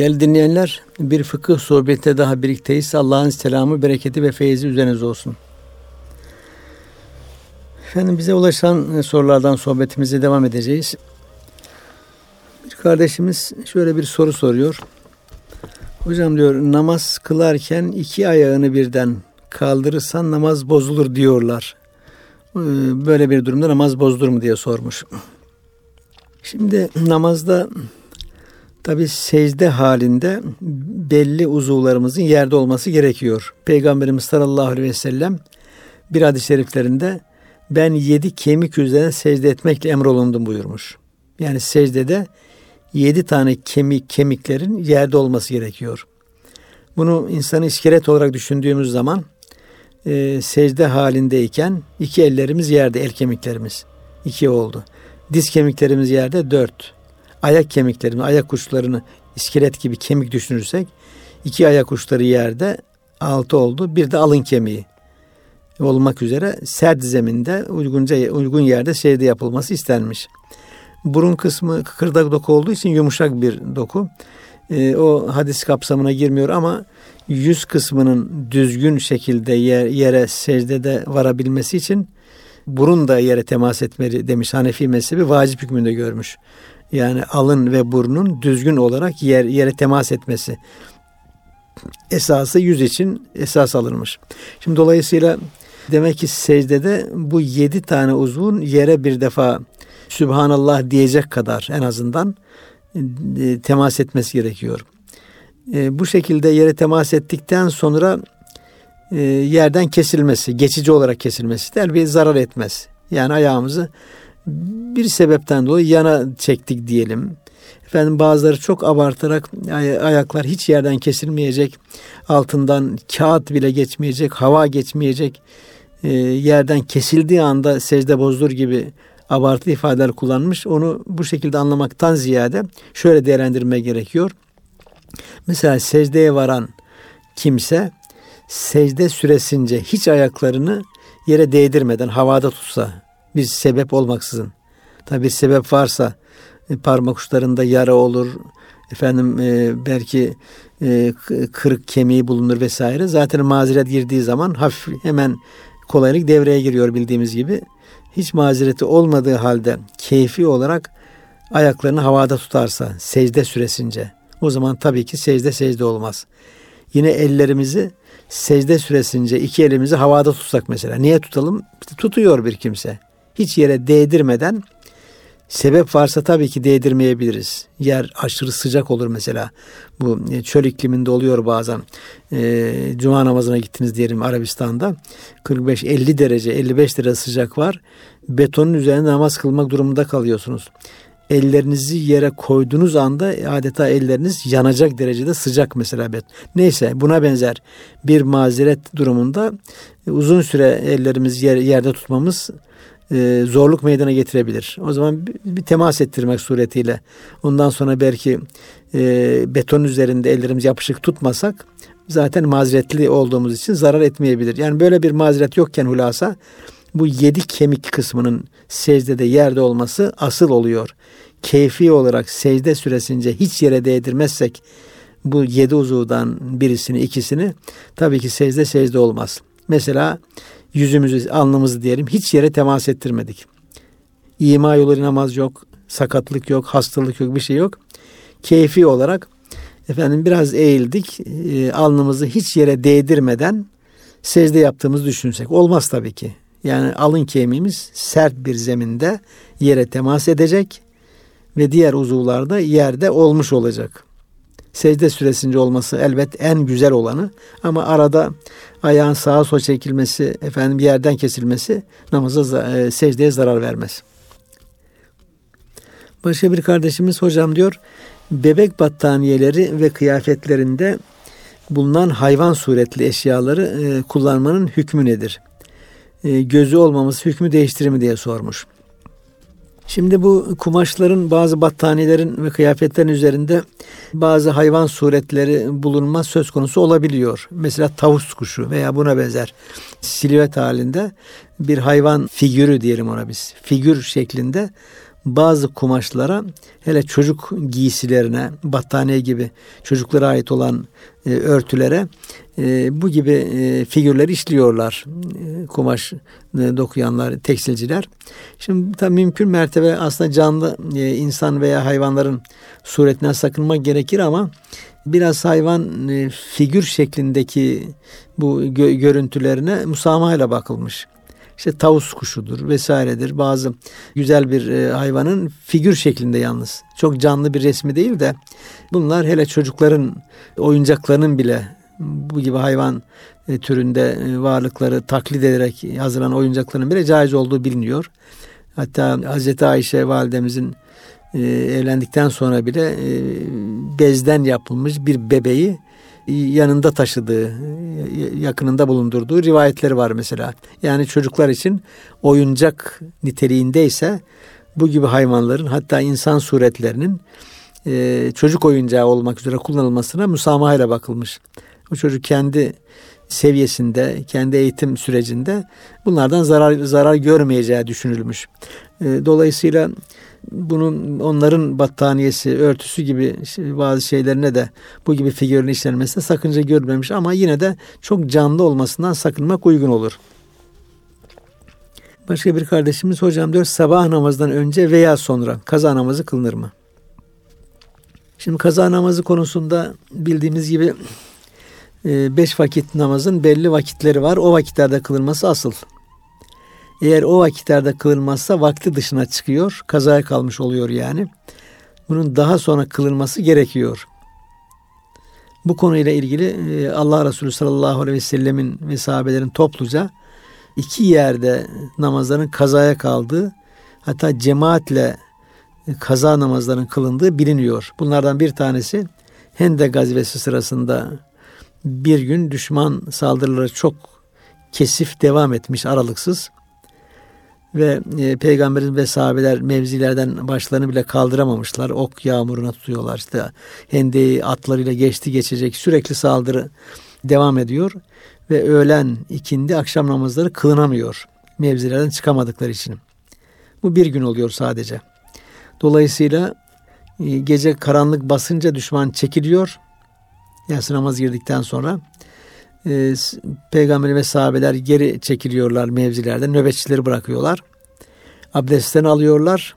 Değerli dinleyenler, bir fıkıh sohbette daha birlikteyiz. Allah'ın selamı, bereketi ve feyzi üzerinize olsun. Efendim bize ulaşan sorulardan sohbetimize devam edeceğiz. Bir kardeşimiz şöyle bir soru soruyor. Hocam diyor namaz kılarken iki ayağını birden kaldırırsan namaz bozulur diyorlar. Ee, böyle bir durumda namaz bozulur mu diye sormuş. Şimdi namazda tabi secde halinde belli uzuvlarımızın yerde olması gerekiyor. Peygamberimiz sallallahu aleyhi ve sellem bir hadis-i şeriflerinde ben yedi kemik üzerine secde etmekle emrolundum buyurmuş. Yani secdede yedi tane kemik kemiklerin yerde olması gerekiyor. Bunu insanı iskelet olarak düşündüğümüz zaman e, secde halindeyken iki ellerimiz yerde, el kemiklerimiz iki oldu. Diz kemiklerimiz yerde dört. Ayak kemiklerimiz, ayak uçlarını iskelet gibi kemik düşünürsek iki ayak uçları yerde altı oldu. Bir de alın kemiği olmak üzere sert zeminde uygunca uygun yerde secde yapılması istenmiş. Burun kısmı kıkırdak doku olduğu için yumuşak bir doku. E, o hadis kapsamına girmiyor ama yüz kısmının düzgün şekilde yer, yere secdede varabilmesi için burun da yere temas etmeli demiş Hanefi mezhebi vacip hükmünde görmüş. Yani alın ve burnun düzgün olarak yer, yere temas etmesi esası yüz için esas alınmış. Şimdi dolayısıyla demek ki secdede bu yedi tane uzvun yere bir defa Sübhanallah diyecek kadar en azından e, temas etmesi gerekiyor. E, bu şekilde yere temas ettikten sonra e, yerden kesilmesi, geçici olarak kesilmesi de elbette zarar etmez. Yani ayağımızı bir sebepten dolayı yana çektik diyelim. Efendim bazıları çok abartarak ayaklar hiç yerden kesilmeyecek, altından kağıt bile geçmeyecek, hava geçmeyecek, e, yerden kesildiği anda secde bozdur gibi abartı ifadeler kullanmış. Onu bu şekilde anlamaktan ziyade şöyle değerlendirme gerekiyor. Mesela secdeye varan kimse secde süresince hiç ayaklarını yere değdirmeden havada tutsa bir sebep olmaksızın. Tabi sebep varsa e, parmak uçlarında yara olur, efendim e, belki e, kırık kemiği bulunur vesaire. Zaten mazeret girdiği zaman hafif hemen kolaylık devreye giriyor bildiğimiz gibi. Hiç mazereti olmadığı halde keyfi olarak ayaklarını havada tutarsa secde süresince o zaman tabii ki secde secde olmaz. Yine ellerimizi secde süresince iki elimizi havada tutsak mesela. Niye tutalım? Tutuyor bir kimse. Hiç yere değdirmeden sebep varsa tabii ki değdirmeyebiliriz. Yer aşırı sıcak olur mesela. Bu e, çöl ikliminde oluyor bazen. E, Cuma namazına gittiniz diyelim Arabistan'da. 45-50 derece, 55 derece sıcak var. Betonun üzerinde namaz kılmak durumunda kalıyorsunuz ellerinizi yere koyduğunuz anda adeta elleriniz yanacak derecede sıcak mesela. Neyse buna benzer bir mazeret durumunda uzun süre ellerimizi yer, yerde tutmamız e, zorluk meydana getirebilir. O zaman bir, bir temas ettirmek suretiyle ondan sonra belki e, beton üzerinde ellerimizi yapışık tutmasak zaten mazeretli olduğumuz için zarar etmeyebilir. Yani böyle bir mazeret yokken hulasa bu yedi kemik kısmının secdede yerde olması asıl oluyor. Keyfi olarak secde süresince hiç yere değdirmezsek bu yedi uzuvdan birisini ikisini tabii ki secde secde olmaz. Mesela yüzümüzü alnımızı diyelim hiç yere temas ettirmedik. İma yolu namaz yok, sakatlık yok, hastalık yok, bir şey yok. Keyfi olarak efendim biraz eğildik, e, alnımızı hiç yere değdirmeden secde yaptığımızı düşünsek. Olmaz tabii ki. Yani alın kemiğimiz sert bir zeminde yere temas edecek ve diğer uzuvlarda yerde olmuş olacak. Secde süresince olması elbet en güzel olanı ama arada ayağın sağa sola çekilmesi, efendim bir yerden kesilmesi namaza e, secdeye zarar vermez. Başka bir kardeşimiz hocam diyor bebek battaniyeleri ve kıyafetlerinde bulunan hayvan suretli eşyaları e, kullanmanın hükmü nedir? E, gözü olmaması hükmü değiştirir mi diye sormuş. Şimdi bu kumaşların bazı battaniyelerin ve kıyafetlerin üzerinde bazı hayvan suretleri bulunma söz konusu olabiliyor. Mesela tavus kuşu veya buna benzer silüet halinde bir hayvan figürü diyelim ona biz. Figür şeklinde bazı kumaşlara hele çocuk giysilerine, battaniye gibi çocuklara ait olan e, örtülere e, bu gibi e, figürleri işliyorlar. E, kumaş e, dokuyanlar, tekstilciler. Şimdi tabii mümkün mertebe aslında canlı e, insan veya hayvanların suretinden sakınmak gerekir ama biraz hayvan e, figür şeklindeki bu gö- görüntülerine musamahayla bakılmış işte tavus kuşudur vesairedir. Bazı güzel bir e, hayvanın figür şeklinde yalnız. Çok canlı bir resmi değil de bunlar hele çocukların oyuncaklarının bile bu gibi hayvan e, türünde e, varlıkları taklit ederek hazırlanan oyuncakların bile caiz olduğu biliniyor. Hatta Hazreti Ayşe validemizin evlendikten sonra bile bezden yapılmış bir bebeği yanında taşıdığı, yakınında bulundurduğu rivayetleri var mesela. Yani çocuklar için oyuncak niteliğindeyse bu gibi hayvanların hatta insan suretlerinin e, çocuk oyuncağı olmak üzere kullanılmasına müsamahayla bakılmış. O çocuk kendi seviyesinde, kendi eğitim sürecinde bunlardan zarar zarar görmeyeceği düşünülmüş. E, dolayısıyla bunun onların battaniyesi, örtüsü gibi bazı şeylerine de bu gibi figürün işlenmesine sakınca görmemiş ama yine de çok canlı olmasından sakınmak uygun olur. Başka bir kardeşimiz hocam diyor sabah namazından önce veya sonra kaza namazı kılınır mı? Şimdi kaza namazı konusunda bildiğimiz gibi e, beş vakit namazın belli vakitleri var. O vakitlerde kılınması asıl. Eğer o vakitlerde kılınmazsa vakti dışına çıkıyor. Kazaya kalmış oluyor yani. Bunun daha sonra kılınması gerekiyor. Bu konuyla ilgili e, Allah Resulü sallallahu aleyhi ve sellemin ve sahabelerin topluca iki yerde namazların kazaya kaldığı hatta cemaatle kaza namazlarının kılındığı biliniyor. Bunlardan bir tanesi Hendek gazvesi sırasında bir gün düşman saldırıları çok kesif devam etmiş aralıksız ve e, peygamberin ve sahabeler mevzilerden başlarını bile kaldıramamışlar. Ok yağmuruna tutuyorlar işte. Hendeyi atlarıyla geçti geçecek sürekli saldırı devam ediyor ve öğlen ikindi akşam namazları kılınamıyor. Mevzilerden çıkamadıkları için. Bu bir gün oluyor sadece. Dolayısıyla e, gece karanlık basınca düşman çekiliyor. Yatsı namaz girdikten sonra e, peygamber ve sahabeler geri çekiliyorlar mevzilerde. Nöbetçileri bırakıyorlar. Abdestlerini alıyorlar.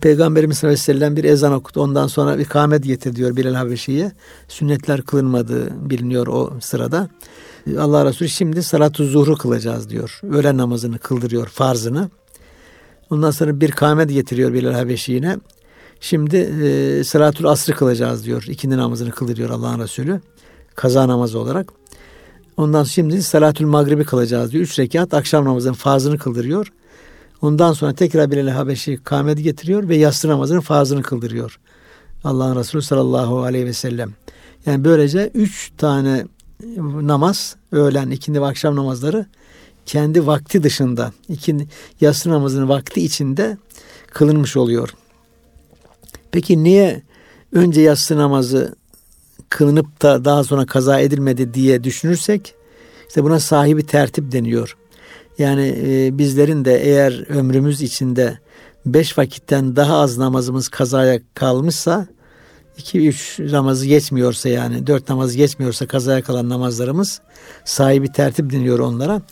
Peygamberimiz sallallahu sellem bir ezan okudu. Ondan sonra ikamet getir diyor Bilal Habeşi'ye. Sünnetler kılınmadığı biliniyor o sırada. Allah Resulü şimdi salatu zuhru kılacağız diyor. Öğlen namazını kıldırıyor farzını. Ondan sonra bir kamet getiriyor Bilal Habeşi'ne. Şimdi e, salatul asrı kılacağız diyor. İkindi namazını kıldırıyor Allah'ın Resulü. Kaza namazı olarak. Ondan şimdi salatül magribi kılacağız diyor. Üç rekat akşam namazının farzını kıldırıyor. Ondan sonra tekrar Bilal Habeşi kâmeti getiriyor ve yatsı namazının farzını kıldırıyor. Allah'ın Resulü sallallahu aleyhi ve sellem. Yani böylece üç tane namaz, öğlen, ikindi ve akşam namazları kendi vakti dışında, ikindi, yatsı namazının vakti içinde kılınmış oluyor. Peki niye önce yatsı namazı kılınıp da daha sonra kaza edilmedi diye düşünürsek işte buna sahibi tertip deniyor. Yani e, bizlerin de eğer ömrümüz içinde beş vakitten daha az namazımız kazaya kalmışsa iki üç namazı geçmiyorsa yani dört namazı geçmiyorsa kazaya kalan namazlarımız sahibi tertip deniyor onlara.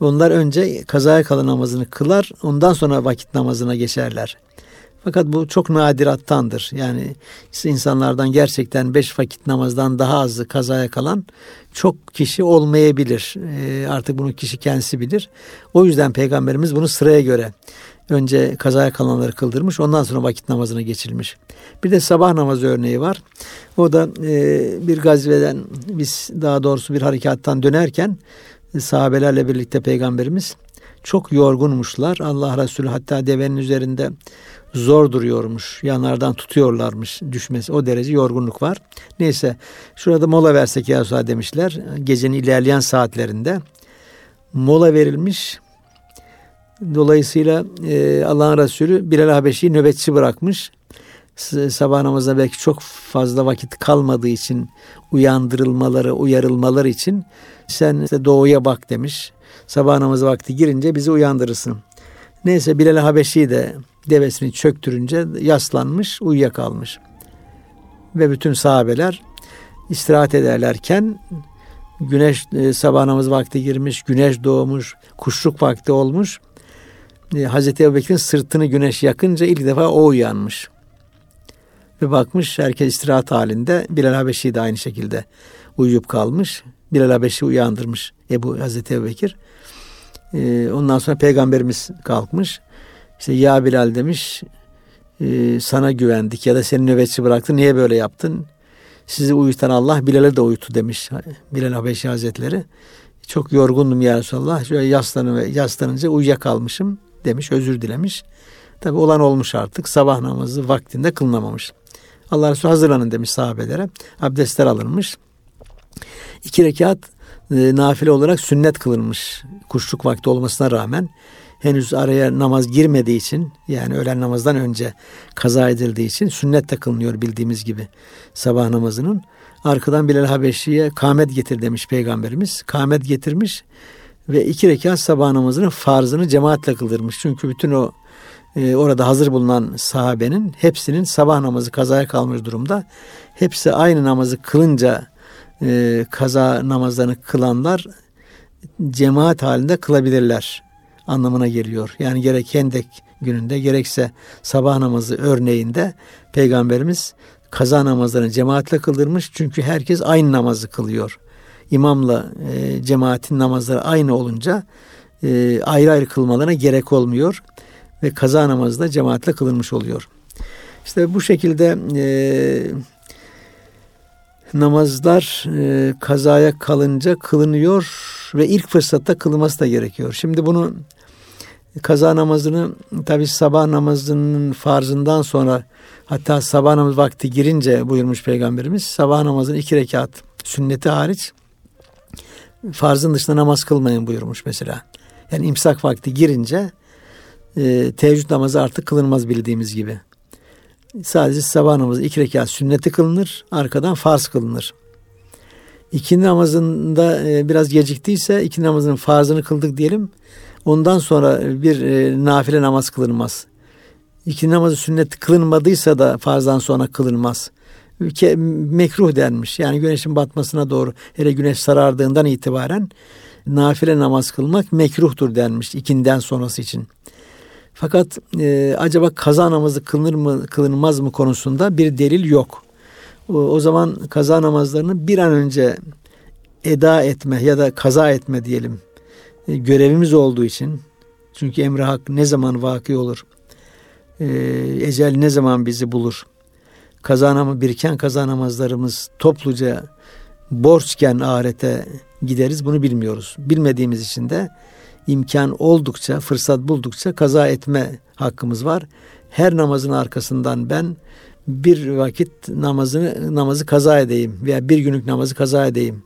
Onlar önce kazaya kalan namazını kılar ondan sonra vakit namazına geçerler. Fakat bu çok nadirattandır. Yani insanlardan gerçekten beş vakit namazdan daha azı kazaya kalan çok kişi olmayabilir. E, artık bunu kişi kendisi bilir. O yüzden Peygamberimiz bunu sıraya göre önce kazaya kalanları kıldırmış ondan sonra vakit namazına geçilmiş. Bir de sabah namazı örneği var. O da e, bir gazveden biz daha doğrusu bir harekattan dönerken sahabelerle birlikte Peygamberimiz çok yorgunmuşlar. Allah Resulü hatta devenin üzerinde zor duruyormuş. Yanlardan tutuyorlarmış düşmesi. O derece yorgunluk var. Neyse şurada mola versek ya Resulallah demişler. Gecenin ilerleyen saatlerinde mola verilmiş. Dolayısıyla e, Allah'ın Resulü Bilal Habeşi'yi nöbetçi bırakmış. Sabah namazına belki çok fazla vakit kalmadığı için uyandırılmaları, uyarılmaları için sen işte doğuya bak demiş. Sabah namazı vakti girince bizi uyandırırsın. Neyse Bilal Habeşi de devesini çöktürünce yaslanmış, uyuyakalmış. Ve bütün sahabeler istirahat ederlerken güneş e, sabah namaz vakti girmiş, güneş doğmuş, kuşluk vakti olmuş. E, Hazreti Ebubekir'in sırtını güneş yakınca ilk defa o uyanmış. Ve bakmış herkes istirahat halinde. Bilal Habeşi de aynı şekilde uyuyup kalmış. Bilal Habeşi uyandırmış Ebu Hazreti Ebubekir. E, ondan sonra peygamberimiz kalkmış. İşte ya Bilal demiş e, sana güvendik ya da seni nöbetçi bıraktı niye böyle yaptın? Sizi uyutan Allah Bilal'e de uyutu demiş Bilal Habeşi Hazretleri. Çok yorgundum ya Resulallah. Şöyle yaslanı, yaslanınca uyuyakalmışım demiş. Özür dilemiş. Tabi olan olmuş artık. Sabah namazı vaktinde kılınamamış. Allah Resulü hazırlanın demiş sahabelere. Abdestler alınmış. İki rekat e, nafile olarak sünnet kılınmış. Kuşluk vakti olmasına rağmen henüz araya namaz girmediği için yani öğlen namazdan önce kaza edildiği için sünnet de bildiğimiz gibi sabah namazının. Arkadan Bilal Habeşi'ye kamet getir demiş peygamberimiz. Kamet getirmiş ve iki rekat sabah namazının farzını cemaatle kıldırmış. Çünkü bütün o e, orada hazır bulunan sahabenin hepsinin sabah namazı kazaya kalmış durumda. Hepsi aynı namazı kılınca e, kaza namazlarını kılanlar cemaat halinde kılabilirler anlamına geliyor. Yani gerek Hendek gününde gerekse sabah namazı örneğinde Peygamberimiz kaza namazlarını cemaatle kıldırmış. Çünkü herkes aynı namazı kılıyor. İmamla e, cemaatin namazları aynı olunca e, ayrı ayrı kılmalarına gerek olmuyor. Ve kaza namazı da cemaatle kılınmış oluyor. İşte bu şekilde e, namazlar e, kazaya kalınca kılınıyor ve ilk fırsatta kılınması da gerekiyor. Şimdi bunu kaza namazını tabi sabah namazının farzından sonra hatta sabah namaz vakti girince buyurmuş peygamberimiz sabah namazının iki rekat sünneti hariç farzın dışında namaz kılmayın buyurmuş mesela. Yani imsak vakti girince e, teheccüd namazı artık kılınmaz bildiğimiz gibi. Sadece sabah namazı iki rekat sünneti kılınır, arkadan farz kılınır. İkindi namazında e, biraz geciktiyse iki namazının farzını kıldık diyelim. Ondan sonra bir e, nafile namaz kılınmaz. İki namazı sünnet kılınmadıysa da farzdan sonra kılınmaz. Ülke mekruh denmiş. Yani güneşin batmasına doğru hele güneş sarardığından itibaren nafile namaz kılmak mekruhtur denmiş ikinden sonrası için. Fakat e, acaba kaza namazı kılınır mı kılınmaz mı konusunda bir delil yok. O, o zaman kaza namazlarını bir an önce eda etme ya da kaza etme diyelim e, görevimiz olduğu için çünkü emri hak ne zaman vaki olur e, ecel ne zaman bizi bulur kaza namı biriken kaza namazlarımız topluca borçken ahirete gideriz bunu bilmiyoruz. Bilmediğimiz için de imkan oldukça, fırsat buldukça kaza etme hakkımız var. Her namazın arkasından ben bir vakit namazını namazı kaza edeyim veya bir günlük namazı kaza edeyim.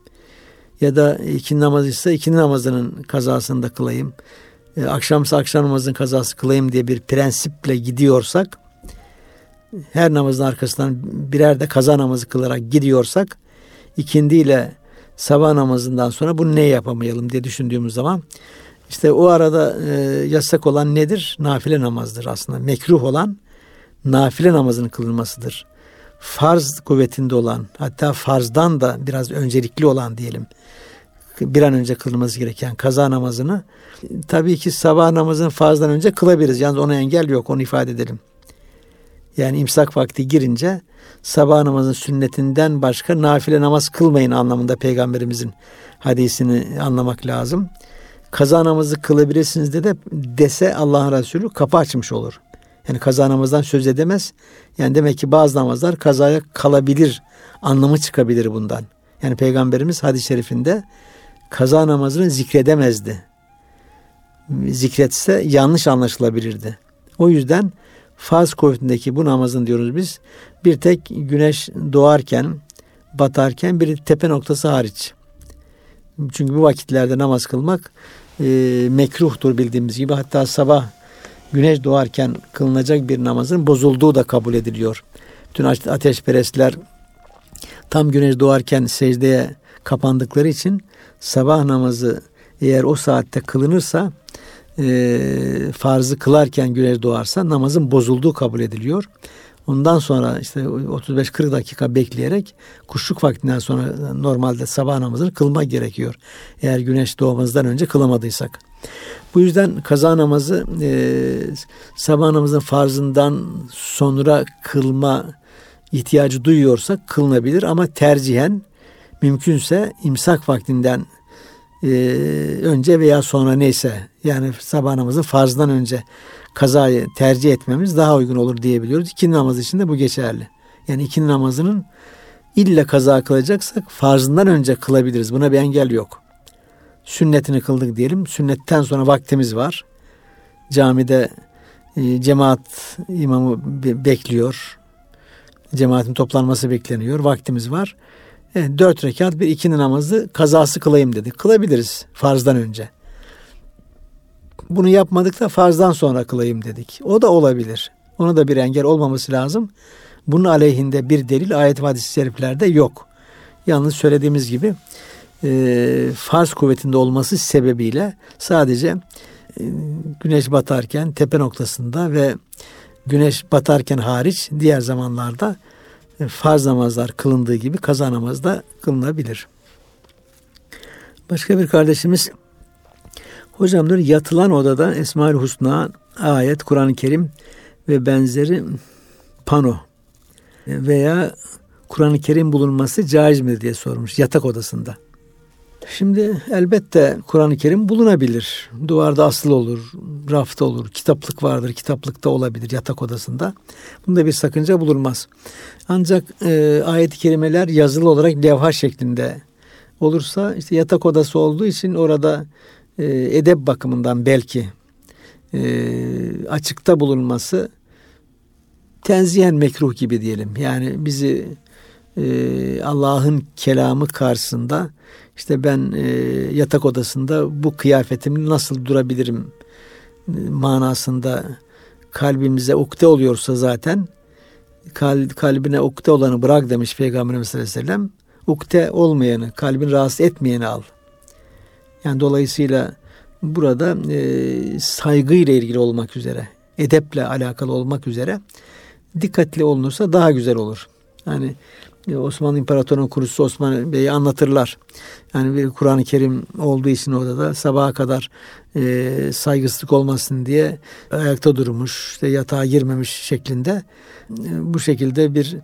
Ya da iki namaz ise iki namazının kazasını da kılayım. E, akşamsa akşam namazının kazası kılayım diye bir prensiple gidiyorsak her namazın arkasından birer de kaza namazı kılarak gidiyorsak ikindi ile sabah namazından sonra bunu ne yapamayalım diye düşündüğümüz zaman işte o arada e, yasak olan nedir? Nafile namazdır aslında. Mekruh olan nafile namazının kılınmasıdır. Farz kuvvetinde olan hatta farzdan da biraz öncelikli olan diyelim bir an önce kılınması gereken kaza namazını tabii ki sabah namazını farzdan önce kılabiliriz. Yalnız ona engel yok onu ifade edelim. Yani imsak vakti girince sabah namazın sünnetinden başka nafile namaz kılmayın anlamında peygamberimizin hadisini anlamak lazım. Kaza namazı kılabilirsiniz de, de dese Allah'ın Resulü kapı açmış olur. Yani kaza namazdan söz edemez. Yani demek ki bazı namazlar kazaya kalabilir anlamı çıkabilir bundan. Yani peygamberimiz hadis-i şerifinde kaza namazını zikredemezdi. Zikretse yanlış anlaşılabilirdi. O yüzden farz kuvvetindeki bu namazın diyoruz biz bir tek güneş doğarken batarken bir tepe noktası hariç. Çünkü bu vakitlerde namaz kılmak e, mekruhtur bildiğimiz gibi. Hatta sabah güneş doğarken kılınacak bir namazın bozulduğu da kabul ediliyor. Bütün ateşperestler tam güneş doğarken secdeye kapandıkları için sabah namazı eğer o saatte kılınırsa e, farzı kılarken güneş doğarsa namazın bozulduğu kabul ediliyor. Ondan sonra işte 35-40 dakika bekleyerek kuşluk vaktinden sonra normalde sabah namazını kılmak gerekiyor. Eğer güneş doğmazdan önce kılamadıysak. Bu yüzden kaza namazı e, sabah namazının farzından sonra kılma ihtiyacı duyuyorsak kılınabilir ama tercihen mümkünse imsak vaktinden e, önce veya sonra neyse yani sabah namazı farzdan önce kazayı tercih etmemiz daha uygun olur diyebiliyoruz. İkindi namazı için de bu geçerli. Yani ikindi namazının illa kaza kılacaksak farzından önce kılabiliriz. Buna bir engel yok. Sünnetini kıldık diyelim. Sünnetten sonra vaktimiz var. Camide e, cemaat imamı bekliyor. Cemaatin toplanması bekleniyor. Vaktimiz var. Evet, dört rekat bir ikindi namazı kazası kılayım dedi. Kılabiliriz farzdan önce. Bunu yapmadık da farzdan sonra kılayım dedik. O da olabilir. Ona da bir engel olmaması lazım. Bunun aleyhinde bir delil ayet ve hadis-i şeriflerde yok. Yalnız söylediğimiz gibi e, farz kuvvetinde olması sebebiyle sadece e, güneş batarken tepe noktasında ve güneş batarken hariç diğer zamanlarda e, farz namazlar kılındığı gibi kaza namazı da kılınabilir. Başka bir kardeşimiz hocam diyor yatılan odada Esma-ül Husna ayet Kur'an-ı Kerim ve benzeri pano veya Kur'an-ı Kerim bulunması caiz mi diye sormuş yatak odasında. Şimdi elbette Kur'an-ı Kerim bulunabilir. Duvarda asılı olur, rafta olur, kitaplık vardır, kitaplıkta olabilir yatak odasında. Bunda bir sakınca bulunmaz. Ancak e, ayet-i kerimeler yazılı olarak levha şeklinde olursa işte yatak odası olduğu için orada e, edep bakımından belki e, açıkta bulunması tenzihen mekruh gibi diyelim. Yani bizi e, Allah'ın kelamı karşısında işte ben e, yatak odasında bu kıyafetimle nasıl durabilirim e, manasında kalbimize ukde oluyorsa zaten kal, kalbine ukde olanı bırak demiş Peygamberimiz sallallahu aleyhi ve sellem. Ukde olmayanı, kalbini rahatsız etmeyeni al. Yani dolayısıyla burada e, saygıyla ilgili olmak üzere, edeple alakalı olmak üzere dikkatli olunursa daha güzel olur. Yani Osmanlı İmparatorluğu'nun kurucusu Osman Bey'i anlatırlar. Yani bir Kur'an-ı Kerim olduğu için orada da sabaha kadar e, saygısızlık olmasın diye ayakta durmuş, işte yatağa girmemiş şeklinde e, bu şekilde bir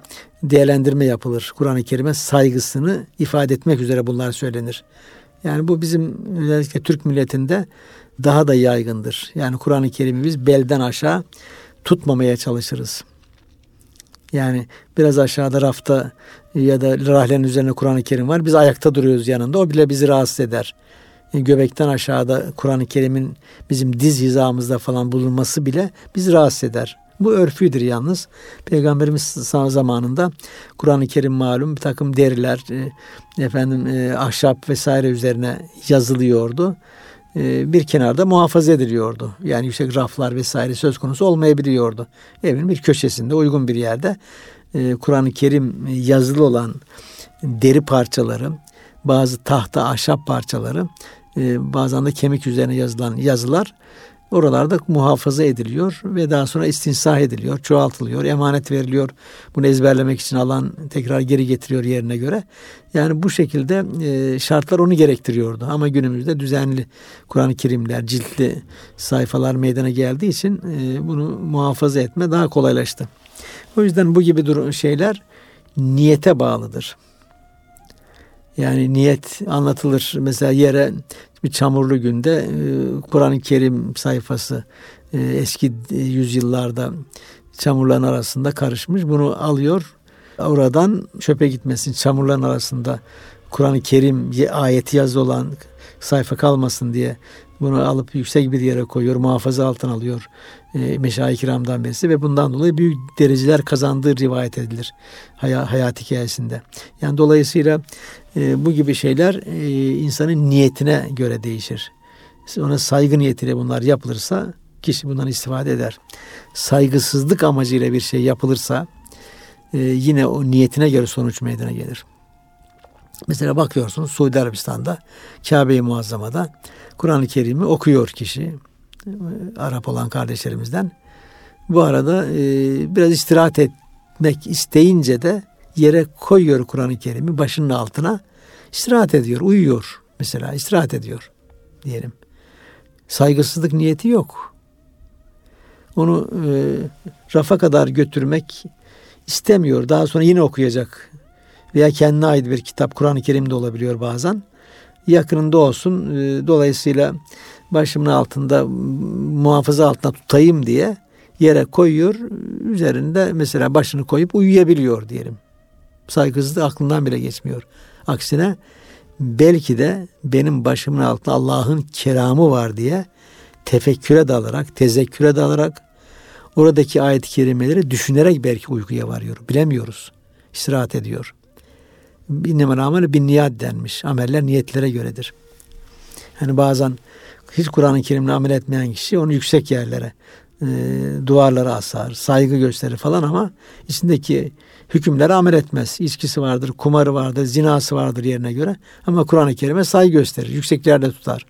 değerlendirme yapılır. Kur'an-ı Kerim'e saygısını ifade etmek üzere bunlar söylenir. Yani bu bizim özellikle Türk milletinde daha da yaygındır. Yani Kur'an-ı Kerim'i biz belden aşağı tutmamaya çalışırız. Yani biraz aşağıda rafta ya da rahlenin üzerine Kur'an-ı Kerim var. Biz ayakta duruyoruz yanında. O bile bizi rahatsız eder. E, göbekten aşağıda Kur'an-ı Kerim'in bizim diz hizamızda falan bulunması bile bizi rahatsız eder. Bu örfüdür yalnız. Peygamberimiz zamanında Kur'an-ı Kerim malum bir takım deriler, e, efendim e, ahşap vesaire üzerine yazılıyordu. E, bir kenarda muhafaza ediliyordu. Yani yüksek raflar vesaire söz konusu olmayabiliyordu. Evin bir köşesinde uygun bir yerde e, Kur'an-ı Kerim yazılı olan deri parçaları, bazı tahta ahşap parçaları, e, bazen de kemik üzerine yazılan yazılar oralarda muhafaza ediliyor ve daha sonra istinsah ediliyor, çoğaltılıyor, emanet veriliyor. Bunu ezberlemek için alan tekrar geri getiriyor yerine göre. Yani bu şekilde e, şartlar onu gerektiriyordu. Ama günümüzde düzenli Kur'an-ı Kerimler, ciltli sayfalar meydana geldiği için e, bunu muhafaza etme daha kolaylaştı. O yüzden bu gibi durum şeyler niyete bağlıdır. Yani niyet anlatılır. Mesela yere bir çamurlu günde e, Kur'an-ı Kerim sayfası e, eski yüzyıllarda çamurların arasında karışmış. Bunu alıyor oradan çöpe gitmesin. Çamurların arasında Kur'an-ı Kerim ayeti yazı olan sayfa kalmasın diye bunu alıp yüksek bir yere koyuyor, muhafaza altına alıyor e, meşayi kiramdan birisi ve bundan dolayı büyük dereceler kazandığı rivayet edilir hay- hayat hikayesinde. Yani dolayısıyla e, bu gibi şeyler e, insanın niyetine göre değişir. Ona saygı niyetiyle bunlar yapılırsa kişi bundan istifade eder. Saygısızlık amacıyla bir şey yapılırsa e, yine o niyetine göre sonuç meydana gelir. Mesela bakıyorsunuz Suudi Arabistan'da Kabe-i Muazzama'da Kur'an-ı Kerim'i okuyor kişi. Arap olan kardeşlerimizden. Bu arada e, biraz istirahat etmek isteyince de yere koyuyor Kur'an-ı Kerim'i başının altına. İstirahat ediyor, uyuyor mesela istirahat ediyor diyelim. Saygısızlık niyeti yok. Onu e, rafa kadar götürmek istemiyor. Daha sonra yine okuyacak. Veya kendine ait bir kitap Kur'an-ı Kerim'de olabiliyor bazen. Yakınında olsun. E, dolayısıyla başımın altında muhafaza altında tutayım diye yere koyuyor. Üzerinde mesela başını koyup uyuyabiliyor diyelim. Saygısızlık aklından bile geçmiyor. Aksine belki de benim başımın altında Allah'ın keramı var diye tefekküre dalarak, tezekküre dalarak oradaki ayet-i kerimeleri düşünerek belki uykuya varıyor. Bilemiyoruz. İstirahat ediyor. İnnemel amel bin niyat denmiş. Ameller niyetlere göredir. Hani bazen hiç Kur'an-ı Kerim'le amel etmeyen kişi onu yüksek yerlere, e, duvarlara asar, saygı gösterir falan ama içindeki hükümlere amel etmez. İçkisi vardır, kumarı vardır, zinası vardır yerine göre. Ama Kur'an-ı Kerim'e saygı gösterir, yüksek yerde tutar.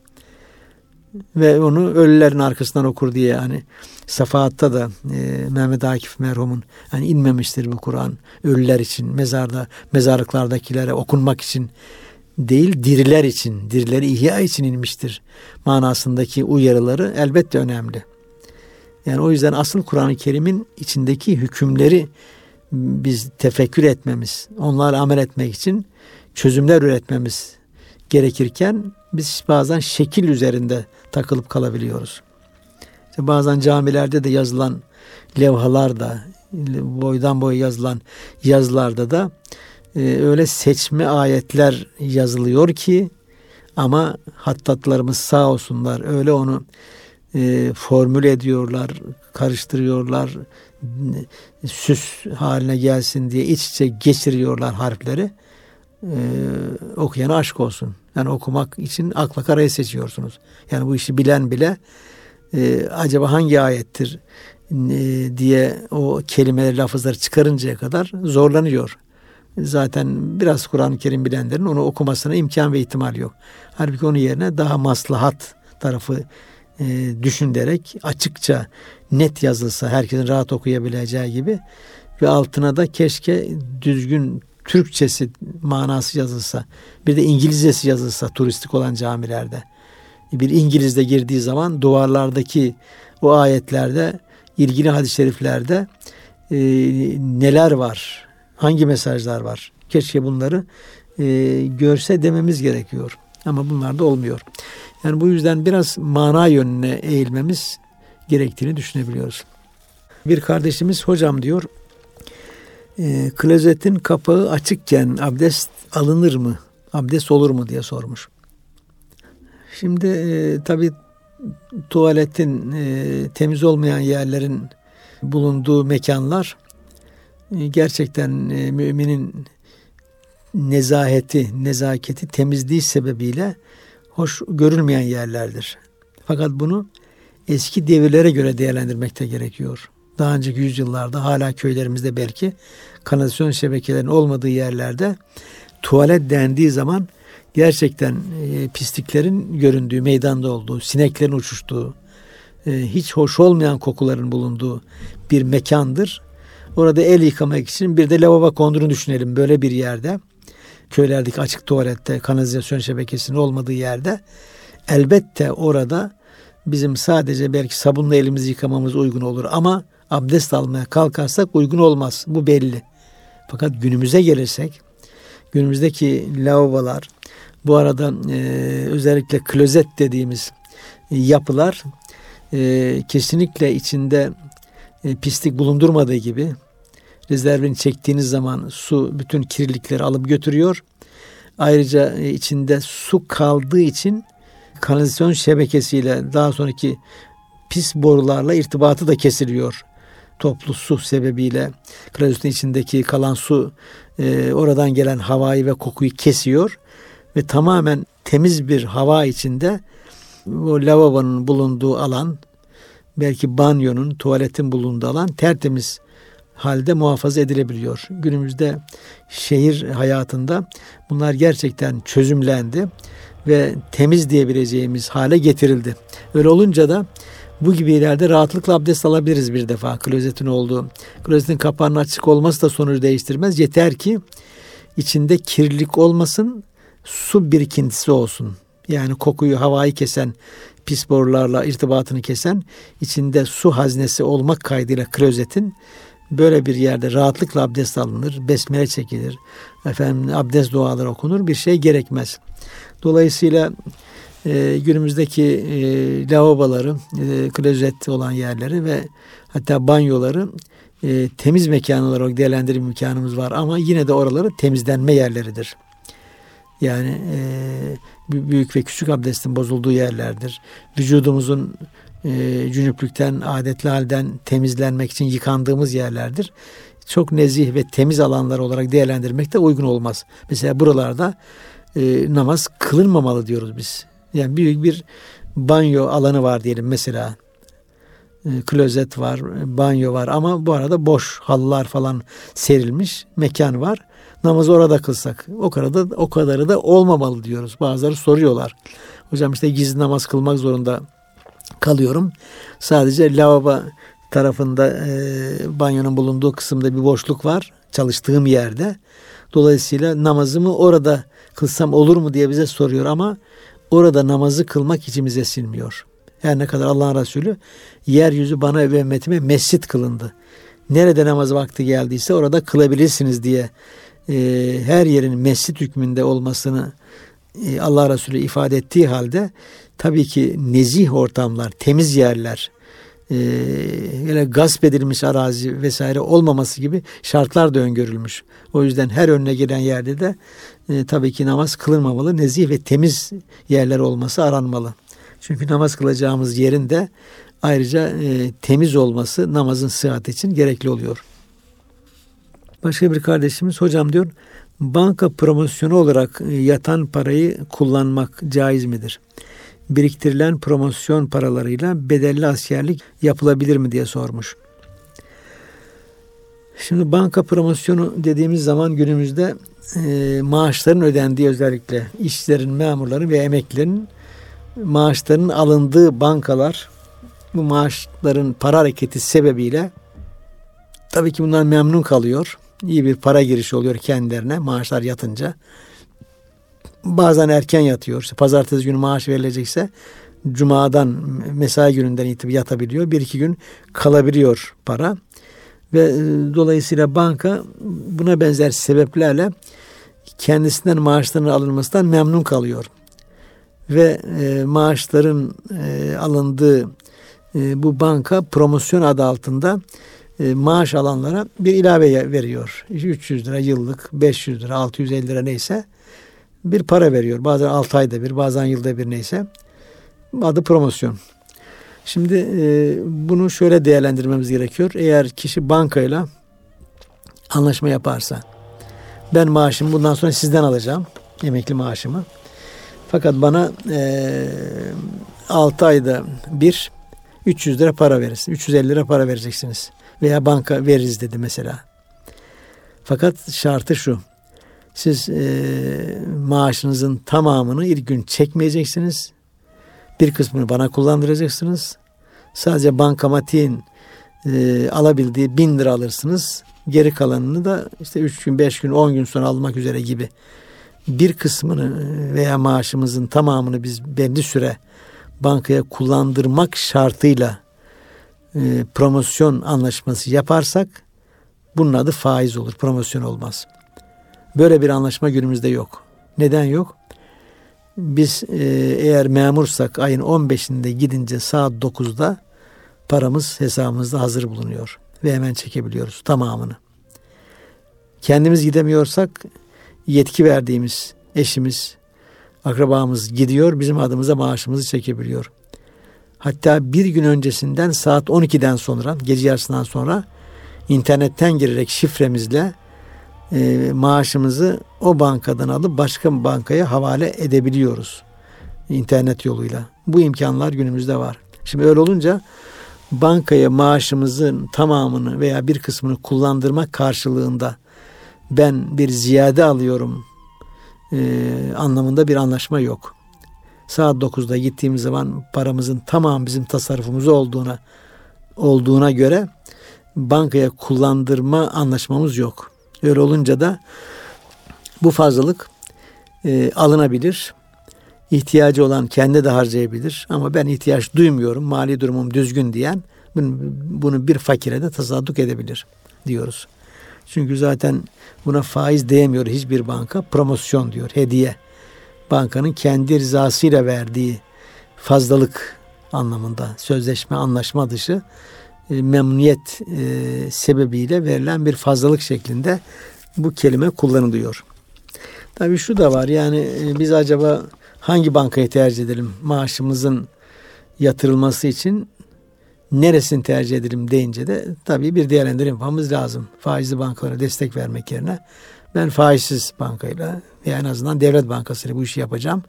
Ve onu ölülerin arkasından okur diye hani Safahat'ta da e, Mehmet Akif merhumun hani inmemiştir bu Kur'an ölüler için mezarda mezarlıklardakilere okunmak için değil diriler için, dirileri ihya için inmiştir manasındaki uyarıları elbette önemli. Yani o yüzden asıl Kur'an-ı Kerim'in içindeki hükümleri biz tefekkür etmemiz, onlarla amel etmek için çözümler üretmemiz gerekirken biz bazen şekil üzerinde takılıp kalabiliyoruz. İşte bazen camilerde de yazılan levhalar da boydan boya yazılan yazılarda da e, öyle seçme ayetler yazılıyor ki ama hattatlarımız sağ olsunlar öyle onu e, formüle ediyorlar, karıştırıyorlar, süs haline gelsin diye iç içe geçiriyorlar harfleri. E, okuyana aşk olsun. Yani okumak için akla karayı seçiyorsunuz. Yani bu işi bilen bile e, acaba hangi ayettir e, diye o kelimeleri, lafızları çıkarıncaya kadar zorlanıyor. Zaten biraz Kur'an-ı Kerim bilenlerin onu okumasına imkan ve ihtimal yok. Halbuki onun yerine daha maslahat tarafı e, düşünerek açıkça net yazılsa herkesin rahat okuyabileceği gibi ve altına da keşke düzgün Türkçesi manası yazılsa bir de İngilizcesi yazılsa turistik olan camilerde. Bir İngiliz de girdiği zaman duvarlardaki o ayetlerde ilgili hadis-i şeriflerde e, neler var hangi mesajlar var? Keşke bunları e, görse dememiz gerekiyor. Ama bunlar da olmuyor. Yani bu yüzden biraz mana yönüne eğilmemiz gerektiğini düşünebiliyoruz. Bir kardeşimiz hocam diyor e, klozetin kapağı açıkken abdest alınır mı? Abdest olur mu diye sormuş. Şimdi e, tabi tuvaletin e, temiz olmayan yerlerin bulunduğu mekanlar e, gerçekten e, müminin nezaheti, nezaketi, temizliği sebebiyle hoş görülmeyen yerlerdir. Fakat bunu eski devirlere göre değerlendirmekte gerekiyor. Daha önceki yüzyıllarda hala köylerimizde belki kanalizasyon şebekelerinin olmadığı yerlerde tuvalet dendiği zaman gerçekten e, pisliklerin göründüğü, meydanda olduğu, sineklerin uçuştuğu, e, hiç hoş olmayan kokuların bulunduğu bir mekandır. Orada el yıkamak için bir de lavabo konduğunu düşünelim böyle bir yerde köylerdeki açık tuvalette kanalizasyon şebekesinin olmadığı yerde elbette orada bizim sadece belki sabunla elimizi yıkamamız uygun olur ama abdest almaya kalkarsak uygun olmaz. Bu belli. Fakat günümüze gelirsek günümüzdeki lavabolar bu arada e, özellikle klozet dediğimiz yapılar e, kesinlikle içinde e, pislik bulundurmadığı gibi rezervini çektiğiniz zaman su bütün kirlilikleri alıp götürüyor. Ayrıca e, içinde su kaldığı için kanalizasyon şebekesiyle daha sonraki pis borularla irtibatı da kesiliyor. Toplu su sebebiyle kanalizasyon içindeki kalan su e, oradan gelen havayı ve kokuyu kesiyor ve tamamen temiz bir hava içinde o lavabonun bulunduğu alan belki banyonun, tuvaletin bulunduğu alan tertemiz halde muhafaza edilebiliyor. Günümüzde şehir hayatında bunlar gerçekten çözümlendi ve temiz diyebileceğimiz hale getirildi. Öyle olunca da Bu gibi yerlerde rahatlıkla abdest alabiliriz bir defa klozetin olduğu. Klozetin kapağının açık olması da sonucu değiştirmez. Yeter ki içinde kirlilik olmasın, su birikintisi olsun. Yani kokuyu, havayı kesen, pis borularla irtibatını kesen, içinde su haznesi olmak kaydıyla klozetin böyle bir yerde rahatlıkla abdest alınır, besmele çekilir, efendim abdest duaları okunur, bir şey gerekmez. Dolayısıyla e, günümüzdeki e, lavaboları, e, klozet olan yerleri ve hatta banyoları e, temiz mekan olarak değerlendirme imkanımız var ama yine de oraları temizlenme yerleridir. Yani e, büyük ve küçük abdestin bozulduğu yerlerdir. Vücudumuzun e, cünüplükten, adetli halden temizlenmek için yıkandığımız yerlerdir. Çok nezih ve temiz alanlar olarak değerlendirmek de uygun olmaz. Mesela buralarda e, namaz kılınmamalı diyoruz biz. Yani büyük bir banyo alanı var diyelim mesela. E, klozet var, banyo var ama bu arada boş halılar falan serilmiş mekan var. Namazı orada kılsak o kadar da o kadarı da olmamalı diyoruz. Bazıları soruyorlar. Hocam işte gizli namaz kılmak zorunda kalıyorum. Sadece lavabo tarafında e, banyonun bulunduğu kısımda bir boşluk var çalıştığım yerde. Dolayısıyla namazımı orada kılsam olur mu diye bize soruyor ama orada namazı kılmak içimize silmiyor. Her ne kadar Allah'ın Resulü yeryüzü bana ve ümmetime mescit kılındı. Nerede namaz vakti geldiyse orada kılabilirsiniz diye e, her yerin mescit hükmünde olmasını e, Allah Resulü ifade ettiği halde tabii ki nezih ortamlar, temiz yerler, e, gasp edilmiş arazi vesaire olmaması gibi şartlar da öngörülmüş. O yüzden her önüne gelen yerde de e, tabii ki namaz kılınmamalı. Nezih ve temiz yerler olması aranmalı. Çünkü namaz kılacağımız yerin de ayrıca e, temiz olması namazın sıhhati için gerekli oluyor. Başka bir kardeşimiz hocam diyor banka promosyonu olarak e, yatan parayı kullanmak caiz midir? Biriktirilen promosyon paralarıyla bedelli askerlik yapılabilir mi diye sormuş. Şimdi banka promosyonu dediğimiz zaman günümüzde e, maaşların ödendiği özellikle işçilerin, memurların ve emeklilerin maaşlarının alındığı bankalar bu maaşların para hareketi sebebiyle tabii ki bunlar memnun kalıyor. İyi bir para girişi oluyor kendilerine maaşlar yatınca. Bazen erken yatıyor. İşte pazartesi günü maaş verilecekse cumadan mesai gününden itibaren yatabiliyor. Bir iki gün kalabiliyor para. Ve e, dolayısıyla banka buna benzer sebeplerle kendisinden maaşlarının alınmasından memnun kalıyor. Ve e, maaşların e, alındığı e, bu banka promosyon adı altında e, maaş alanlara bir ilave veriyor. 300 lira yıllık, 500 lira, 650 lira neyse bir para veriyor. Bazen 6 ayda bir, bazen yılda bir neyse. Adı promosyon. Şimdi e, bunu şöyle değerlendirmemiz gerekiyor. Eğer kişi bankayla anlaşma yaparsa ben maaşımı bundan sonra sizden alacağım. Emekli maaşımı. Fakat bana e, 6 ayda bir 300 lira para verirsin. 350 lira para vereceksiniz. Veya banka veririz dedi mesela. Fakat şartı şu. Siz e, maaşınızın tamamını ilk gün çekmeyeceksiniz. Bir kısmını bana kullandıracaksınız. Sadece bankamatiğin e, alabildiği bin lira alırsınız. Geri kalanını da işte üç gün, beş gün, on gün sonra almak üzere gibi bir kısmını veya maaşımızın tamamını biz belli süre bankaya kullandırmak şartıyla e, promosyon anlaşması yaparsak bunun adı faiz olur. Promosyon olmaz. Böyle bir anlaşma günümüzde yok. Neden yok? Biz e, eğer memursak ayın 15'inde gidince saat 9'da paramız hesabımızda hazır bulunuyor ve hemen çekebiliyoruz tamamını. Kendimiz gidemiyorsak yetki verdiğimiz eşimiz, akrabamız gidiyor bizim adımıza maaşımızı çekebiliyor. Hatta bir gün öncesinden saat 12'den sonra gece yarısından sonra internetten girerek şifremizle e, maaşımızı o bankadan alıp başka bir bankaya havale edebiliyoruz. internet yoluyla. Bu imkanlar günümüzde var. Şimdi öyle olunca bankaya maaşımızın tamamını veya bir kısmını kullandırmak karşılığında ben bir ziyade alıyorum e, anlamında bir anlaşma yok. saat 9'da gittiğimiz zaman paramızın tamam bizim tasarrufumuz olduğuna olduğuna göre bankaya kullandırma anlaşmamız yok. Öyle olunca da bu fazlalık e, alınabilir. İhtiyacı olan kendi de harcayabilir. Ama ben ihtiyaç duymuyorum, mali durumum düzgün diyen bunu, bir fakire de tasadduk edebilir diyoruz. Çünkü zaten buna faiz diyemiyor hiçbir banka. Promosyon diyor, hediye. Bankanın kendi rızasıyla verdiği fazlalık anlamında sözleşme, anlaşma dışı e, memnuniyet e, sebebiyle verilen bir fazlalık şeklinde bu kelime kullanılıyor. Tabii şu da var yani e, biz acaba hangi bankayı tercih edelim maaşımızın yatırılması için neresini tercih edelim deyince de tabii bir değerlendirme yapmamız lazım. Faizli bankalara destek vermek yerine ben faizsiz bankayla veya en azından devlet bankasıyla bu işi yapacağım.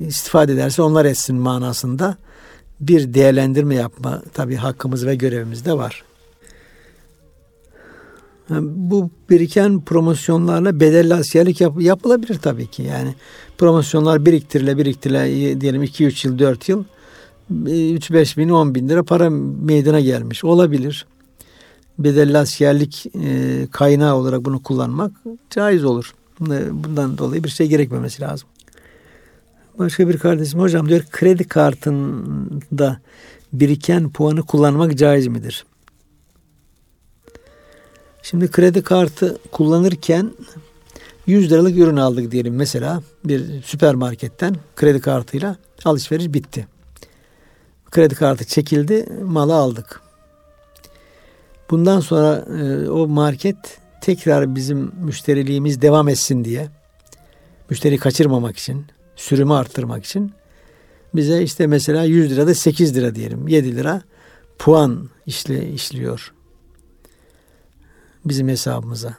İstifade ederse onlar etsin manasında bir değerlendirme yapma tabii hakkımız ve görevimiz de var. Bu biriken promosyonlarla bedelli askerlik yap, yapılabilir tabii ki. Yani promosyonlar biriktirile biriktirile diyelim 2-3 yıl 4 yıl 3-5 bin 10 bin lira para meydana gelmiş. Olabilir. Bedelli askerlik e, kaynağı olarak bunu kullanmak caiz olur. Bundan dolayı bir şey gerekmemesi lazım. Başka bir kardeşim hocam diyor kredi kartında biriken puanı kullanmak caiz midir? Şimdi kredi kartı kullanırken 100 liralık ürün aldık diyelim mesela bir süpermarketten kredi kartıyla alışveriş bitti. Kredi kartı çekildi, malı aldık. Bundan sonra e, o market tekrar bizim müşteriliğimiz devam etsin diye müşteri kaçırmamak için sürümü arttırmak için bize işte mesela 100 lirada 8 lira diyelim 7 lira puan işle, işliyor bizim hesabımıza.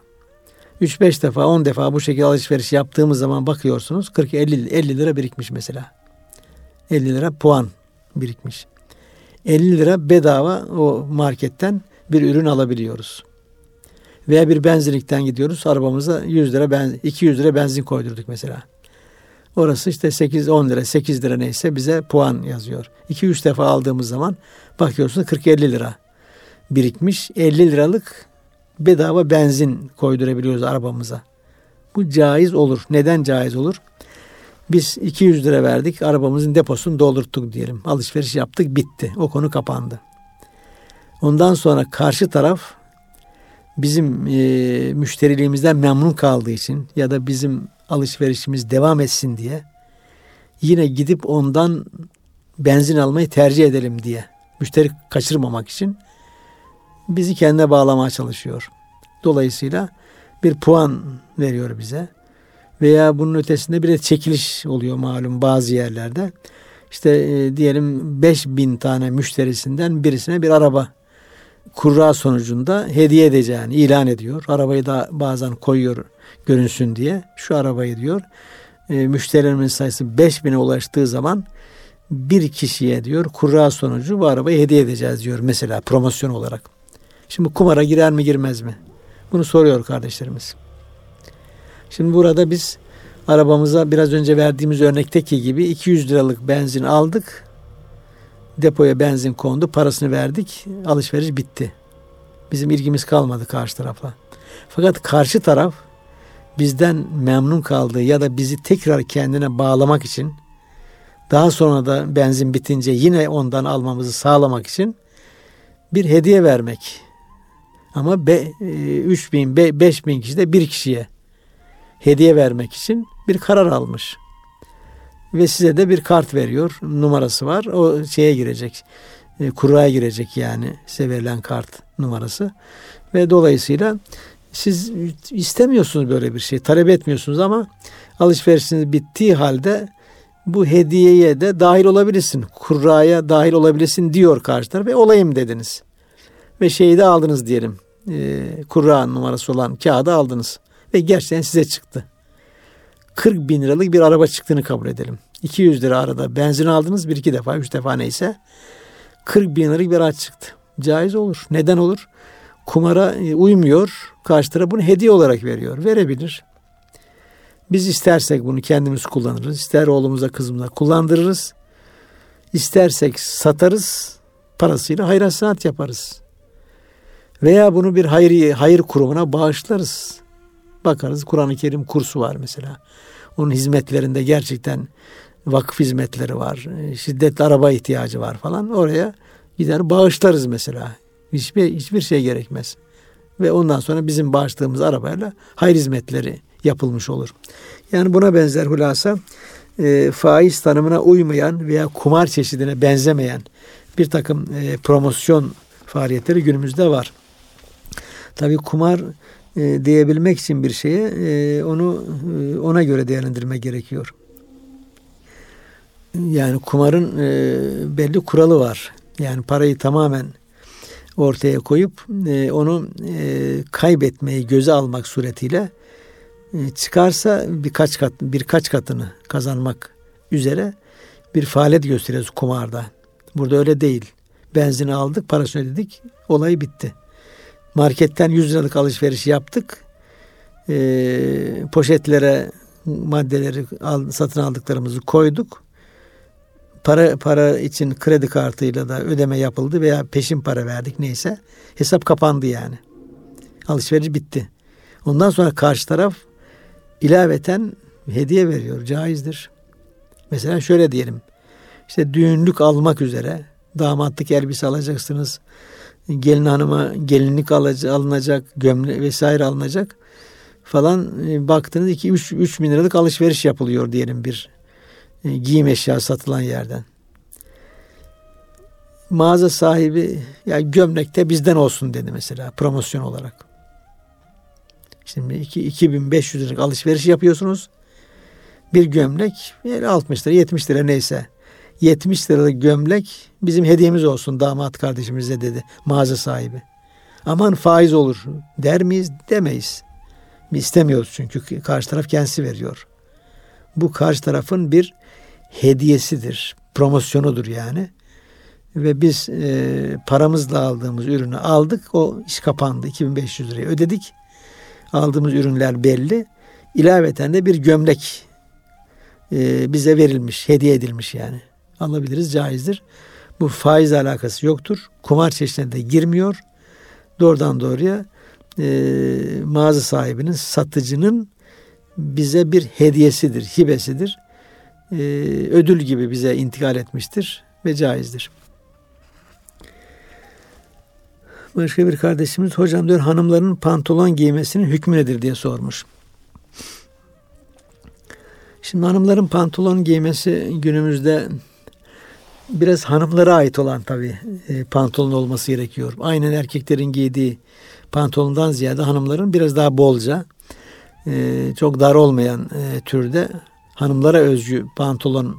3-5 defa 10 defa bu şekilde alışveriş yaptığımız zaman bakıyorsunuz 40 50 50 lira birikmiş mesela. 50 lira puan birikmiş. 50 lira bedava o marketten bir ürün alabiliyoruz. Veya bir benzinlikten gidiyoruz arabamıza 100 lira benzin, 200 lira benzin koydurduk mesela. Orası işte 8-10 lira 8 lira neyse bize puan yazıyor. 2-3 defa aldığımız zaman bakıyorsunuz 40-50 lira birikmiş. 50 liralık bedava benzin koydurabiliyoruz arabamıza. Bu caiz olur. Neden caiz olur? Biz 200 lira verdik, arabamızın deposunu doldurttuk diyelim. Alışveriş yaptık, bitti. O konu kapandı. Ondan sonra karşı taraf bizim e, müşteriliğimizden memnun kaldığı için ya da bizim alışverişimiz devam etsin diye yine gidip ondan benzin almayı tercih edelim diye müşteri kaçırmamak için bizi kendine bağlamaya çalışıyor. Dolayısıyla bir puan veriyor bize. Veya bunun ötesinde bir de çekiliş oluyor malum bazı yerlerde. İşte e, diyelim 5000 tane müşterisinden birisine bir araba kurra sonucunda hediye edeceğini ilan ediyor. Arabayı da bazen koyuyor görünsün diye. Şu arabayı diyor e, müşterilerimin sayısı 5000'e ulaştığı zaman bir kişiye diyor kurra sonucu bu arabayı hediye edeceğiz diyor mesela promosyon olarak. Şimdi kumara girer mi girmez mi? Bunu soruyor kardeşlerimiz. Şimdi burada biz arabamıza biraz önce verdiğimiz örnekteki gibi 200 liralık benzin aldık. Depoya benzin kondu, parasını verdik. Alışveriş bitti. Bizim ilgimiz kalmadı karşı tarafla. Fakat karşı taraf bizden memnun kaldığı ya da bizi tekrar kendine bağlamak için daha sonra da benzin bitince yine ondan almamızı sağlamak için bir hediye vermek. Ama be, 3 bin, 5 bin kişi de bir kişiye hediye vermek için bir karar almış. Ve size de bir kart veriyor. Numarası var. O şeye girecek. E, kuraya girecek yani size verilen kart numarası. Ve dolayısıyla siz istemiyorsunuz böyle bir şey. Talep etmiyorsunuz ama alışverişiniz bittiği halde bu hediyeye de dahil olabilirsin. Kurraya dahil olabilirsin diyor karşı taraf ve olayım dediniz. Ve şeyi de aldınız diyelim. E, kurra numarası olan kağıdı aldınız. Ve gerçekten size çıktı. 40 bin liralık bir araba çıktığını kabul edelim. 200 lira arada benzin aldınız bir iki defa, üç defa neyse. 40 bin liralık bir araç çıktı. Caiz olur. Neden olur? Kumara e, uymuyor. Karşı taraf bunu hediye olarak veriyor. Verebilir. Biz istersek bunu kendimiz kullanırız. İster oğlumuza kızımıza kullandırırız. İstersek satarız. Parasıyla hayır hasenat yaparız. Veya bunu bir hayır, hayır kurumuna bağışlarız. Bakarız Kur'an-ı Kerim kursu var mesela. Onun hizmetlerinde gerçekten vakıf hizmetleri var. Şiddetli araba ihtiyacı var falan. Oraya gider bağışlarız mesela. Hiçbir, hiçbir şey gerekmez. Ve ondan sonra bizim bağışladığımız arabayla hayır hizmetleri yapılmış olur. Yani buna benzer hulasa e, faiz tanımına uymayan veya kumar çeşidine benzemeyen bir takım e, promosyon faaliyetleri günümüzde var. Tabii kumar e, diyebilmek için bir şeye e, onu e, ona göre değerlendirme gerekiyor. Yani kumarın e, belli kuralı var. Yani parayı tamamen ortaya koyup onu kaybetmeyi göze almak suretiyle e, çıkarsa birkaç kat birkaç katını kazanmak üzere bir faaliyet gösteriyoruz kumarda. Burada öyle değil. Benzini aldık, parasını ödedik, olay bitti. Marketten 100 liralık alışveriş yaptık. E, poşetlere maddeleri al, satın aldıklarımızı koyduk. Para para için kredi kartıyla da ödeme yapıldı veya peşin para verdik neyse. Hesap kapandı yani. Alışveriş bitti. Ondan sonra karşı taraf ilaveten hediye veriyor. Caizdir. Mesela şöyle diyelim. İşte düğünlük almak üzere damatlık elbise alacaksınız. Gelin hanıma gelinlik alınacak, gömle vesaire alınacak falan. E, baktınız 2 3 3 bin liralık alışveriş yapılıyor diyelim bir e, giyim eşya satılan yerden. Mağaza sahibi ya gömlekte bizden olsun dedi mesela promosyon olarak. Şimdi 2, 2500 liralık alışveriş yapıyorsunuz. Bir gömlek 60 lira 70 lira neyse. 70 liralık gömlek bizim hediyemiz olsun damat kardeşimize dedi mağaza sahibi. Aman faiz olur der miyiz? Demeyiz. Biz istemiyoruz çünkü karşı taraf kendisi veriyor. Bu karşı tarafın bir hediyesidir, promosyonudur yani. Ve biz e, paramızla aldığımız ürünü aldık, o iş kapandı. 2500 liraya ödedik. Aldığımız ürünler belli. İlaveten de bir gömlek e, bize verilmiş, hediye edilmiş yani. Alabiliriz, caizdir. Bu faiz alakası yoktur. Kumar çeşidine de girmiyor. Doğrudan doğruya e, mağaza sahibinin, satıcının bize bir hediyesidir, hibesidir. E, ödül gibi bize intikal etmiştir ve caizdir. Başka bir kardeşimiz hocam diyor hanımların pantolon giymesinin hükmü nedir diye sormuş. Şimdi hanımların pantolon giymesi günümüzde biraz hanımlara ait olan tabi e, pantolon olması gerekiyor. Aynen erkeklerin giydiği pantolondan ziyade hanımların biraz daha bolca e, çok dar olmayan e, türde hanımlara özgü pantolon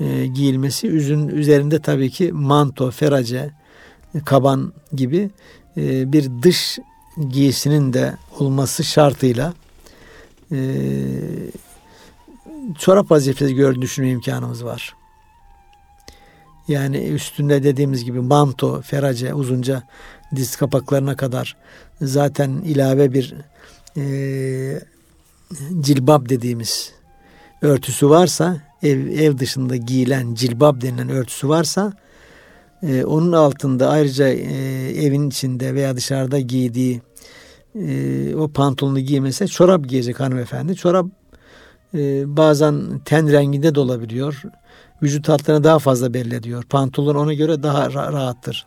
e, giyilmesi üzün üzerinde tabii ki manto, ferace, kaban gibi e, bir dış giysinin de olması şartıyla e, çorap vazifesi gördüğünü düşünme imkanımız var. Yani üstünde dediğimiz gibi manto, ferace, uzunca diz kapaklarına kadar zaten ilave bir e, cilbab dediğimiz örtüsü varsa ev, ev dışında giyilen cilbab denilen örtüsü varsa e, onun altında ayrıca e, evin içinde veya dışarıda giydiği e, o pantolonu giymese çorap giyecek hanımefendi. Çorap e, bazen ten renginde de olabiliyor. Vücut hatlarını daha fazla belli ediyor. Pantolon ona göre daha ra- rahattır.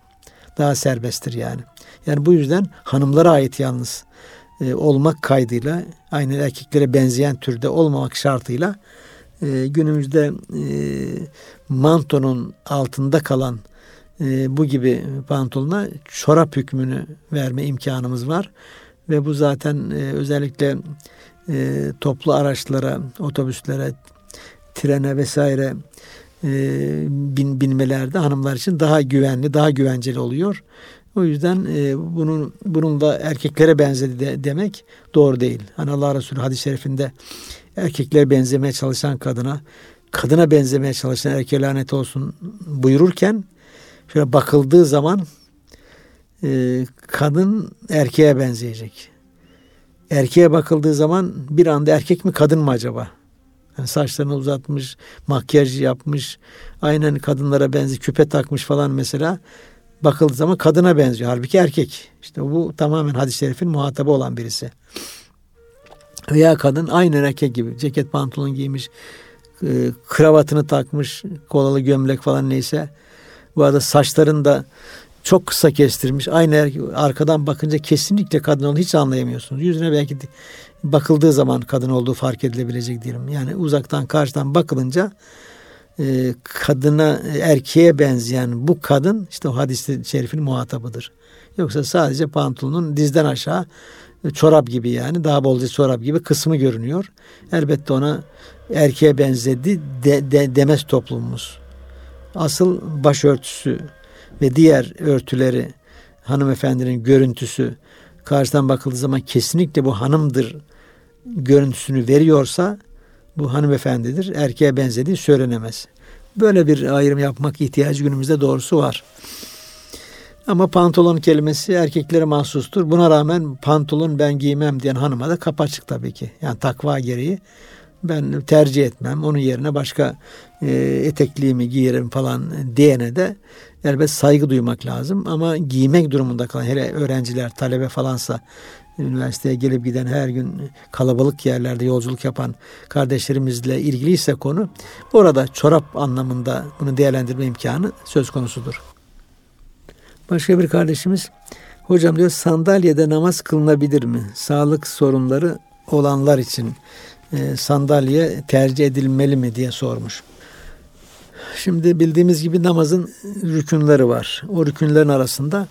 Daha serbesttir yani. Yani bu yüzden hanımlara ait yalnız e, olmak kaydıyla aynı erkeklere benzeyen türde olmamak şartıyla e, günümüzde e, mantonun altında kalan e, bu gibi pantolona çorap hükmünü verme imkanımız var. Ve bu zaten e, özellikle e, toplu araçlara, otobüslere, trene vesaire e, bin, binmelerde hanımlar için daha güvenli, daha güvenceli oluyor. O yüzden e, bunun bunun da erkeklere benzedi de, demek doğru değil. Hani Allah Resulü hadis-i şerifinde erkeklere benzemeye çalışan kadına, kadına benzemeye çalışan erkeğe lanet olsun buyururken şöyle bakıldığı zaman e, kadın erkeğe benzeyecek. erkeğe bakıldığı zaman bir anda erkek mi kadın mı acaba? Yani saçlarını uzatmış, makyaj yapmış, aynen kadınlara benzi küpe takmış falan mesela. Bakıldığı zaman kadına benziyor. Halbuki erkek. İşte bu tamamen hadis-i şerifin muhatabı olan birisi. Veya kadın aynı erkek gibi ceket pantolon giymiş, e, kravatını takmış, kolalı gömlek falan neyse. Bu arada saçlarını da çok kısa kestirmiş. Aynı erkek, arkadan bakınca kesinlikle kadın olduğunu hiç anlayamıyorsunuz. Yüzüne belki bakıldığı zaman kadın olduğu fark edilebilecek diyelim. Yani uzaktan karşıdan bakılınca e, kadına erkeğe benzeyen bu kadın işte o hadis-i şerifin muhatabıdır. Yoksa sadece pantolonun dizden aşağı çorap gibi yani daha bolca çorap gibi kısmı görünüyor. Elbette ona erkeğe benzedi de, de, demez toplumumuz. Asıl başörtüsü ve diğer örtüleri hanımefendinin görüntüsü karşıdan bakıldığı zaman kesinlikle bu hanımdır görüntüsünü veriyorsa bu hanımefendidir. Erkeğe benzediği söylenemez. Böyle bir ayrım yapmak ihtiyacı günümüzde doğrusu var. Ama pantolon kelimesi erkeklere mahsustur. Buna rağmen pantolon ben giymem diyen hanıma da kapı açık tabii ki. Yani takva gereği ben tercih etmem. Onun yerine başka e, etekliğimi giyerim falan diyene de elbet saygı duymak lazım. Ama giymek durumunda kalan hele öğrenciler, talebe falansa üniversiteye gelip giden her gün kalabalık yerlerde yolculuk yapan kardeşlerimizle ilgiliyse konu orada çorap anlamında bunu değerlendirme imkanı söz konusudur. Başka bir kardeşimiz hocam diyor sandalyede namaz kılınabilir mi? Sağlık sorunları olanlar için e, sandalye tercih edilmeli mi diye sormuş. Şimdi bildiğimiz gibi namazın rükünleri var. O rükünlerin arasında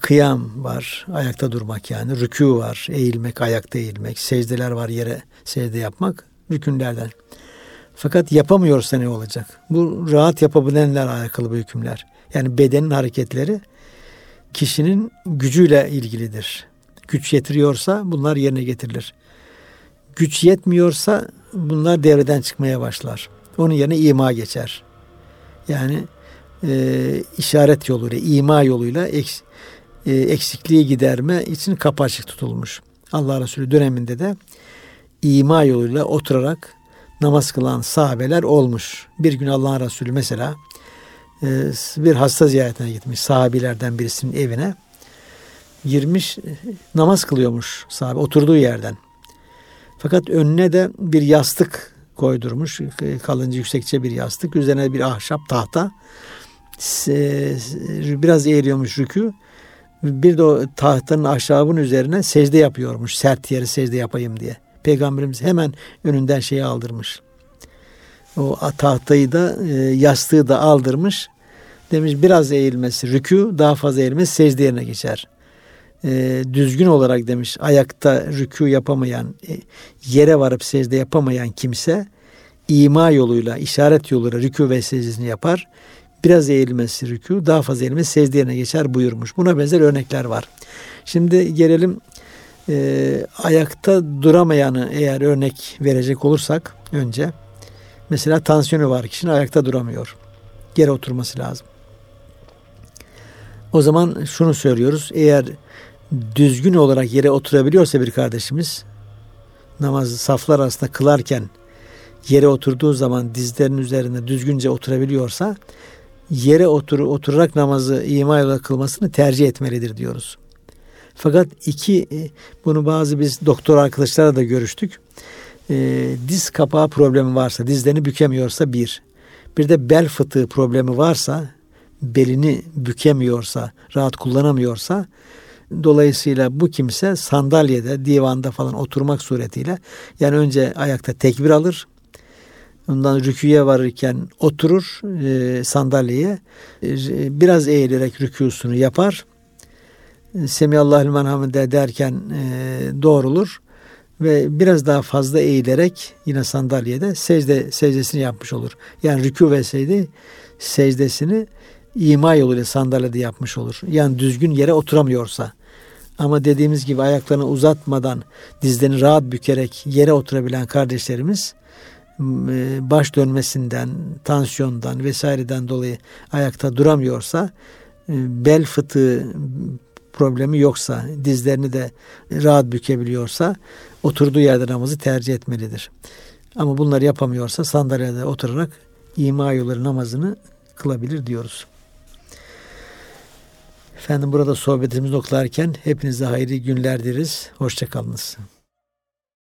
kıyam var, ayakta durmak yani, rükû var, eğilmek, ayakta eğilmek, secdeler var, yere secde yapmak rükünlerden. Fakat yapamıyorsa ne olacak? Bu rahat yapabilenler alakalı bu hükümler. Yani bedenin hareketleri kişinin gücüyle ilgilidir. Güç yetiriyorsa bunlar yerine getirilir. Güç yetmiyorsa bunlar devreden çıkmaya başlar. Onun yerine ima geçer. Yani e, işaret yoluyla, ima yoluyla eks, e, eksikliği giderme için kapı açık tutulmuş. Allah Resulü döneminde de ima yoluyla oturarak namaz kılan sahabeler olmuş. Bir gün Allah'ın Resulü mesela e, bir hasta ziyaretine gitmiş sahabilerden birisinin evine. Girmiş namaz kılıyormuş sahabe oturduğu yerden. Fakat önüne de bir yastık koydurmuş. Kalınca yüksekçe bir yastık. Üzerine bir ahşap tahta. Biraz eğiliyormuş rükü. Bir de o tahtanın ahşabın üzerine secde yapıyormuş. Sert yere secde yapayım diye. Peygamberimiz hemen önünden şeyi aldırmış. O tahtayı da e, yastığı da aldırmış. Demiş biraz eğilmesi rükü daha fazla eğilmesi secde yerine geçer e, düzgün olarak demiş ayakta rükû yapamayan, e, yere varıp secde yapamayan kimse ima yoluyla, işaret yoluyla rükû ve secdesini yapar. Biraz eğilmesi rükû, daha fazla eğilmesi secde yerine geçer buyurmuş. Buna benzer örnekler var. Şimdi gelelim e, ayakta duramayanı eğer örnek verecek olursak önce mesela tansiyonu var kişinin ayakta duramıyor. Yere oturması lazım. O zaman şunu söylüyoruz. Eğer düzgün olarak yere oturabiliyorsa bir kardeşimiz namazı saflar arasında kılarken yere oturduğu zaman dizlerinin üzerinde düzgünce oturabiliyorsa yere otur, oturarak namazı ima ile kılmasını tercih etmelidir diyoruz. Fakat iki e, bunu bazı biz doktor arkadaşlarla da görüştük. E, diz kapağı problemi varsa, dizlerini bükemiyorsa bir. Bir de bel fıtığı problemi varsa, belini bükemiyorsa, rahat kullanamıyorsa Dolayısıyla bu kimse sandalyede, divanda falan oturmak suretiyle yani önce ayakta tekbir alır. Ondan rüküye varırken oturur e, sandalyeye. E, biraz eğilerek rükûsunu yapar. E, Semiyallahu limen hamide derken e, doğrulur ve biraz daha fazla eğilerek yine sandalyede secde secdesini yapmış olur. Yani rükû ve secde secdesini ima yoluyla sandalyede yapmış olur. Yani düzgün yere oturamıyorsa. Ama dediğimiz gibi ayaklarını uzatmadan dizlerini rahat bükerek yere oturabilen kardeşlerimiz baş dönmesinden, tansiyondan vesaireden dolayı ayakta duramıyorsa e, bel fıtığı problemi yoksa, dizlerini de rahat bükebiliyorsa oturduğu yerde namazı tercih etmelidir. Ama bunları yapamıyorsa sandalyede oturarak ima yolları namazını kılabilir diyoruz. Efendim burada sohbetimizi noktalarken hepinize hayırlı günler dileriz. Hoşçakalınız.